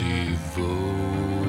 devote.